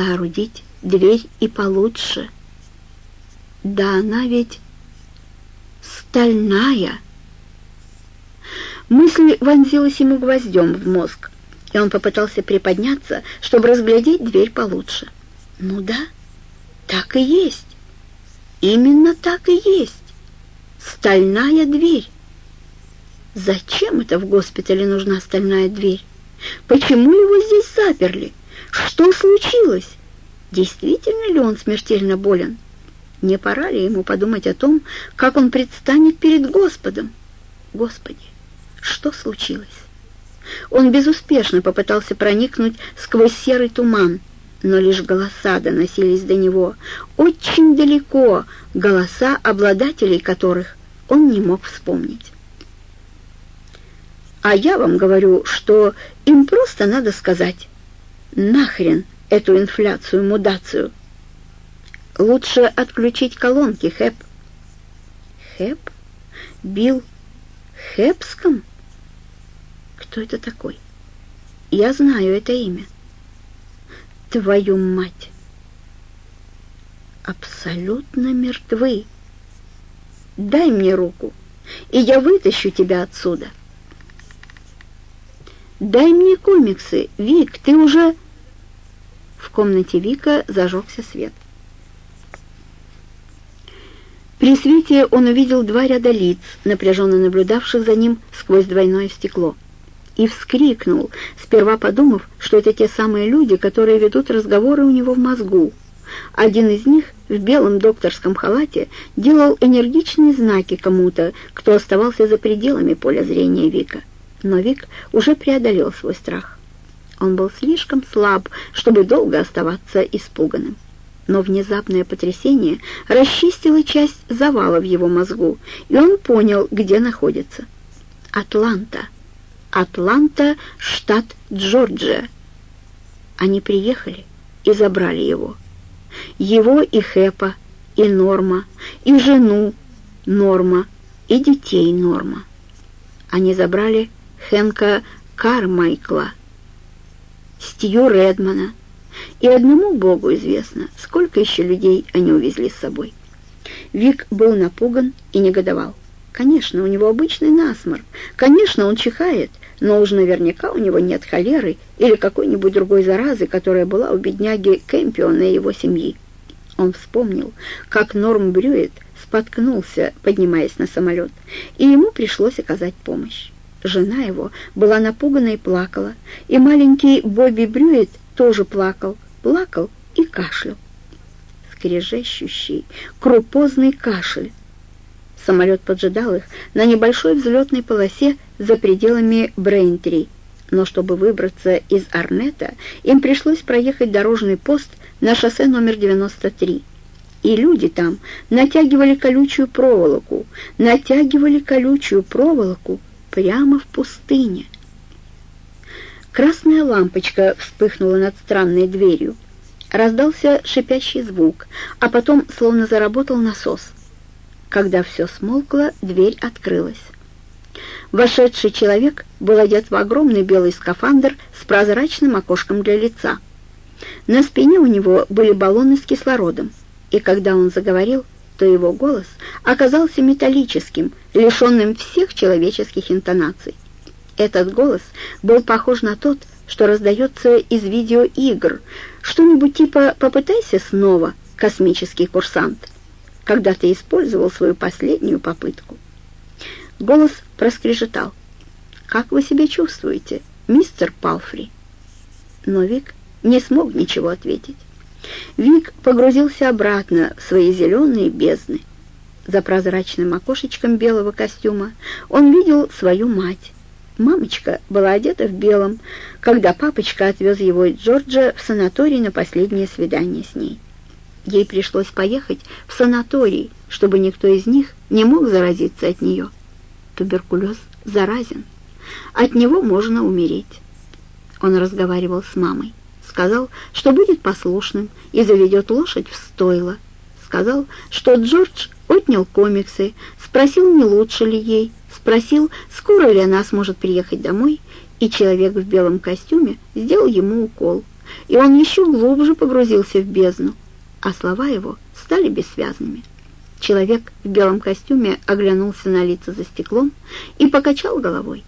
соорудить дверь и получше. Да она ведь стальная. Мысль вонзилась ему гвоздем в мозг, и он попытался приподняться, чтобы разглядеть дверь получше. Ну да, так и есть. Именно так и есть. Стальная дверь. Зачем это в госпитале нужна стальная дверь? Почему его здесь заперли? Что случилось? Действительно ли он смертельно болен? Не пора ли ему подумать о том, как он предстанет перед Господом? Господи, что случилось? Он безуспешно попытался проникнуть сквозь серый туман, но лишь голоса доносились до него, очень далеко, голоса обладателей которых он не мог вспомнить. А я вам говорю, что им просто надо сказать «Нахрен эту инфляцию-мудацию!» Лучше отключить колонки, Хэп. Хэп? Бил Хэпском? Кто это такой? Я знаю это имя. Твою мать! Абсолютно мертвы. Дай мне руку, и я вытащу тебя отсюда. Дай мне комиксы, Вик, ты уже... В комнате Вика зажегся свет. При свете он увидел два ряда лиц, напряженно наблюдавших за ним сквозь двойное стекло, и вскрикнул, сперва подумав, что это те самые люди, которые ведут разговоры у него в мозгу. Один из них в белом докторском халате делал энергичные знаки кому-то, кто оставался за пределами поля зрения Вика. Но Вик уже преодолел свой страх. Он был слишком слаб, чтобы долго оставаться испуганным но внезапное потрясение расчистило часть завала в его мозгу, и он понял, где находится. Атланта. Атланта, штат Джорджия. Они приехали и забрали его. Его и Хэпа, и Норма, и жену Норма, и детей Норма. Они забрали Хэнка Кармайкла, Стью Редмана, и одному Богу известно, сколько еще людей они увезли с собой. Вик был напуган и негодовал. Конечно, у него обычный насморк. Конечно, он чихает, но уж наверняка у него нет холеры или какой-нибудь другой заразы, которая была у бедняги Кэмпиона и его семьи. Он вспомнил, как Норм Брюет споткнулся, поднимаясь на самолет, и ему пришлось оказать помощь. Жена его была напугана и плакала, и маленький Бобби Брюет тоже плакал, плакал и кашлял. Скрежещущий, крупозный кашель. Самолет поджидал их на небольшой взлетной полосе за пределами Брейнтри, но чтобы выбраться из Арнета, им пришлось проехать дорожный пост на шоссе номер 93. И люди там натягивали колючую проволоку, натягивали колючую проволоку прямо в пустыне. Красная лампочка вспыхнула над странной дверью. Раздался шипящий звук, а потом словно заработал насос. Когда все смолкло, дверь открылась. Вошедший человек был одет в огромный белый скафандр с прозрачным окошком для лица. На спине у него были баллоны с кислородом, и когда он заговорил, то его голос оказался металлическим, лишенным всех человеческих интонаций. Этот голос был похож на тот, что раздается из видеоигр, что-нибудь типа «попытайся снова, космический курсант», когда ты использовал свою последнюю попытку. Голос проскрежетал. «Как вы себя чувствуете, мистер Палфри?» Но Вик не смог ничего ответить. Вик погрузился обратно в свои зеленые бездны. За прозрачным окошечком белого костюма он видел свою мать. Мамочка была одета в белом, когда папочка отвез его и Джорджа в санаторий на последнее свидание с ней. Ей пришлось поехать в санаторий, чтобы никто из них не мог заразиться от нее. Туберкулез заразен. От него можно умереть. Он разговаривал с мамой. Сказал, что будет послушным и заведет лошадь в стойло. Сказал, что Джордж отнял комиксы, спросил, не лучше ли ей, спросил, скоро ли она сможет приехать домой, и человек в белом костюме сделал ему укол. и он еще глубже погрузился в бездну, а слова его стали бессвязными. Человек в белом костюме оглянулся на лица за стеклом и покачал головой.